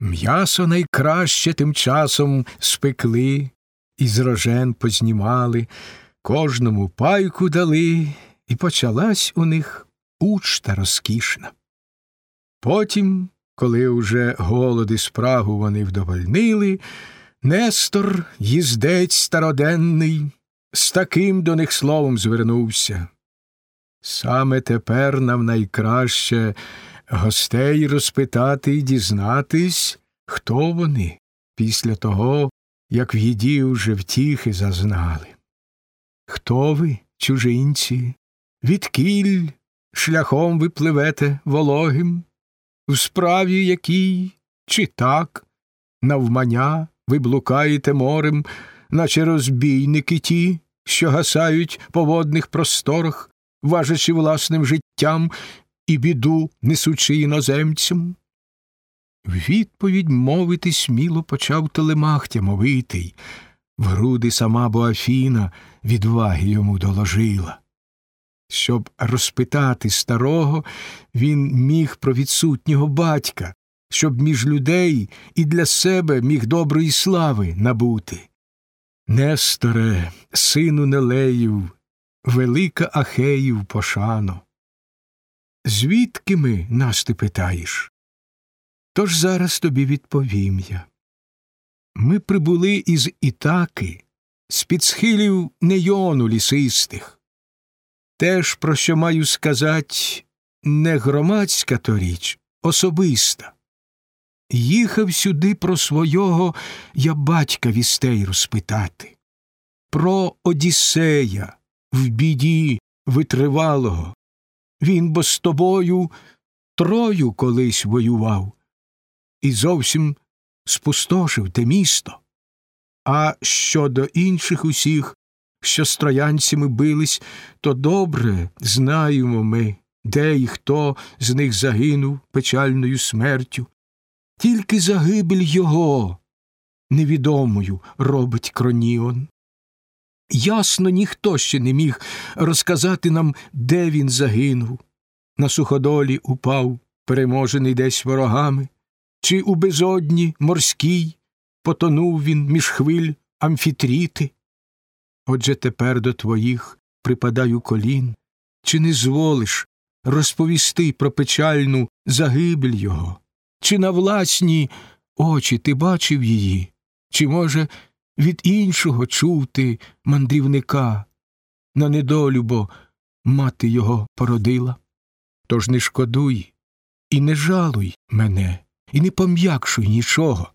М'ясо найкраще тим часом спекли, і з рожен познімали, кожному пайку дали, і почалась у них учта розкішна. Потім, коли уже голоди спрагу вони вдовольнили, Нестор, їздець староденний, з таким до них словом звернувся. Саме тепер нам найкраще гостей розпитати і дізнатись, хто вони після того, як в їді уже втіхи зазнали. Хто ви, чужинці, відкіль шляхом ви пливете вологим, в справі якій, чи так, навмання ви блукаєте морем, наче розбійники ті, що гасають по водних просторах, важачи власним життям і біду несучи іноземцям. Відповідь мовити сміло почав Телемах тямовитий, в груди сама Боафіна відваги йому доложила. Щоб розпитати старого, він міг про відсутнього батька, щоб між людей і для себе міг доброї слави набути. Несторе, сину Нелеїв, велика Ахеїв пошано. Звідки ми нас ти питаєш? Тож зараз тобі відповім я. Ми прибули із Ітаки, з під схилів нейону лісистих. Теж, про що маю сказати, не громадська то річ, особиста. Їхав сюди про свого я батька вістей розпитати, про Одіссея в біді витривалого. Він бо з тобою трою колись воював і зовсім спустошив те місто. А щодо інших усіх, що з троянцями бились, то добре знаємо ми, де і хто з них загинув печальною смертю. Тільки загибель його невідомою робить кроніон. Ясно, ніхто ще не міг розказати нам, де він загинув. На суходолі упав, переможений десь ворогами, чи у безодні морській потонув він між хвиль амфітріти. Отже тепер до твоїх припадаю колін, чи не зволиш розповісти про печальну загибель його, чи на власні очі ти бачив її, чи, може, від іншого чув ти мандрівника, на недолю, бо мати його породила. Тож не шкодуй і не жалуй мене, і не пом'якшуй нічого,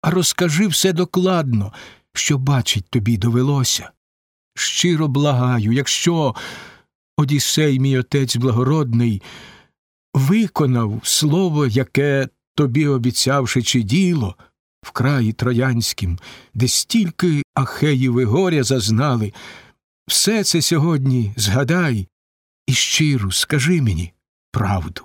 а розкажи все докладно, що бачить тобі довелося. Щиро благаю, якщо Одіссей, мій отець благородний, виконав слово, яке тобі обіцявши, чи діло в краї троянськім, де стільки ахеїви горя зазнали, все це сьогодні згадай і щиро скажи мені правду.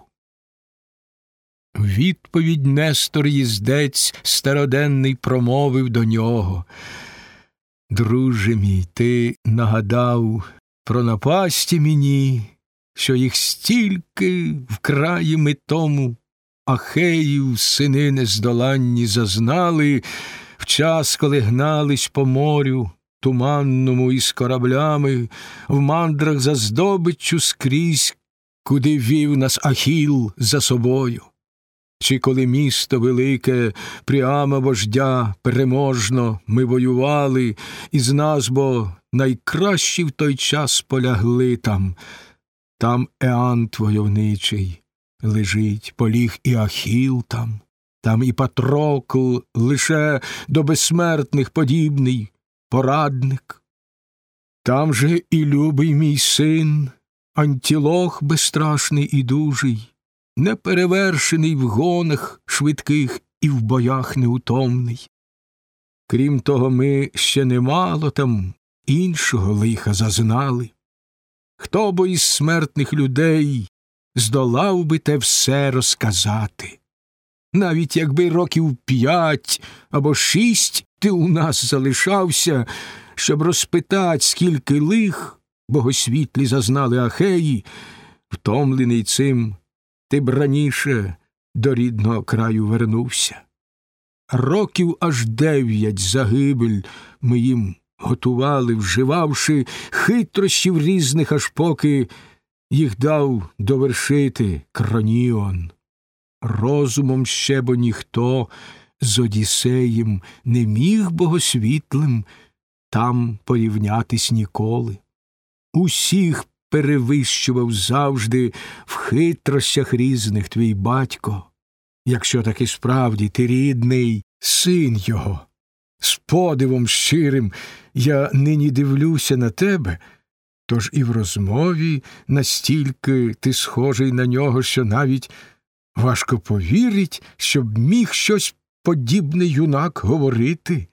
Відповідь Нестор їздець староденний промовив до нього. Друже мій, ти нагадав про напасті мені, що їх стільки в краї ми тому Ахеїв сини нездоланні зазнали в час, коли гнались по морю туманному із кораблями, в мандрах за здобиччю скрізь, куди вів нас Ахіл за собою. Чи коли місто велике, прямо вождя переможно ми воювали, і з нас бо найкращі в той час полягли там, там Еант войовничий лежить, поліг і Ахіл там, там і Патрокл лише до безсмертних подібний порадник. Там же і любий мій син, антілох безстрашний і дужий неперевершений в гонах швидких і в боях неутомний. Крім того, ми ще немало там іншого лиха зазнали. Хто бо із смертних людей здолав би те все розказати? Навіть якби років п'ять або шість ти у нас залишався, щоб розпитать, скільки лих богосвітлі зазнали Ахеї, втомлений цим ти б раніше до рідного краю вернувся. Років аж дев'ять загибель ми їм готували, вживавши хитрощів різних, аж поки їх дав довершити Кроніон. Розумом ще бо ніхто з Одіссеєм не міг богосвітлим там порівнятись ніколи. Усіх перевищував завжди в хитрощах різних твій батько, якщо таки справді ти рідний син його. З подивом щирим я нині дивлюся на тебе, тож і в розмові настільки ти схожий на нього, що навіть важко повірить, щоб міг щось подібне юнак говорити.